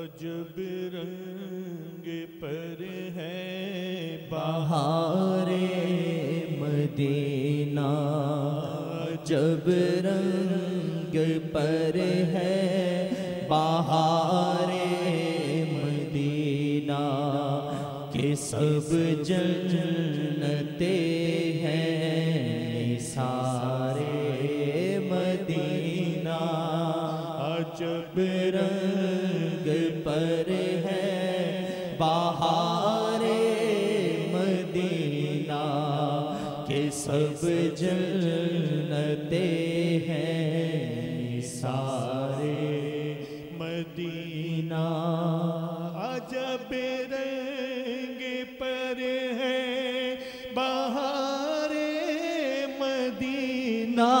عجب رنگ پر ہے بہار مدینہ جب رنگ پر ہے بہار مدینہ کہ سب جنتے ہیں سارے مدینہ کہ سب جنتے ہیں سارے مدینہ عجب رنگ پر ہے بہار مدینہ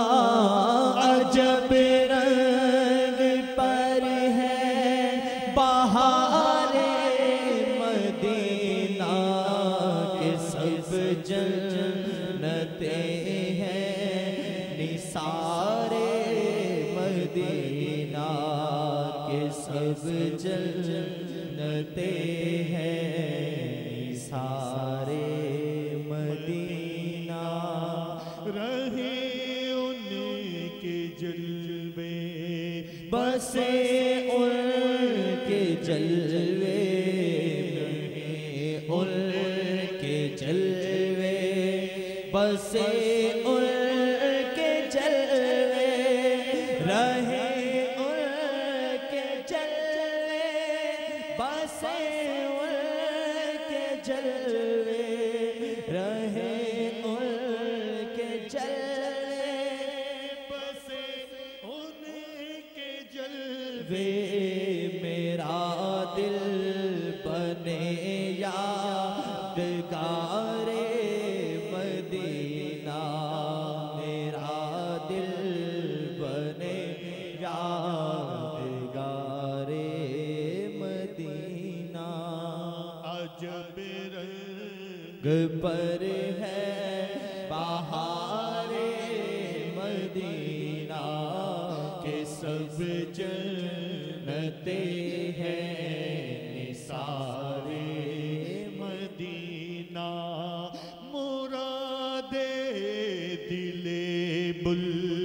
ہیں نثار مدینہ کے سب جنتے ہیں۔ سارے مدینہ رہے ان کے جلوے۔ بسے ان کے جلوے ان کے جلوے۔ بسے ان ان کے جلوے رہے ان کے جلوے۔ بسے ان کے جلوے۔ وے میرا دل بنے یادگار مدینہ۔ میرا دل بنے یادگار پر ہے بہار مدینہ کے سب جنتے ہیں سارے مدینہ۔ مراد دل بل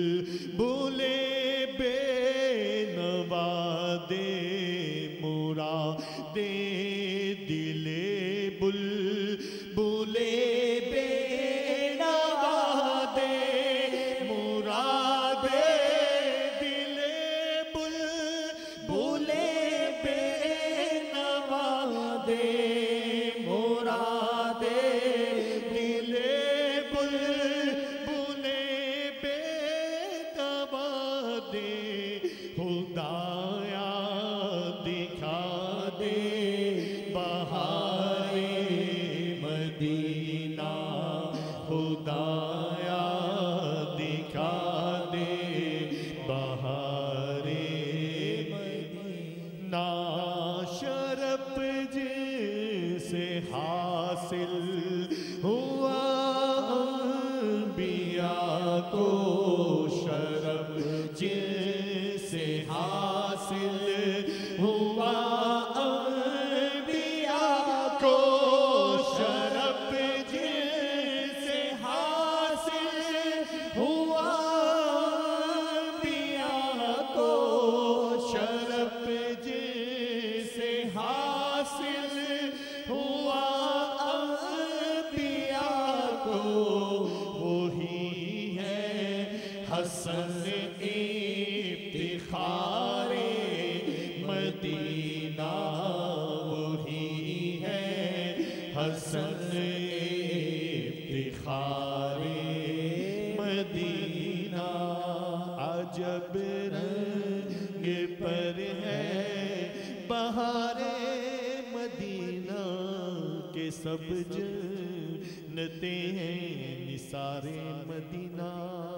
حاصل ہوا انبیاء کو وہی ہے حسن افتخار مدینہ، وہی ہے حسن افتخار مدینہ۔ عجب رنگ پر ہے بہار مدینہ کے سب جنتے ہیں نثار مدینہ۔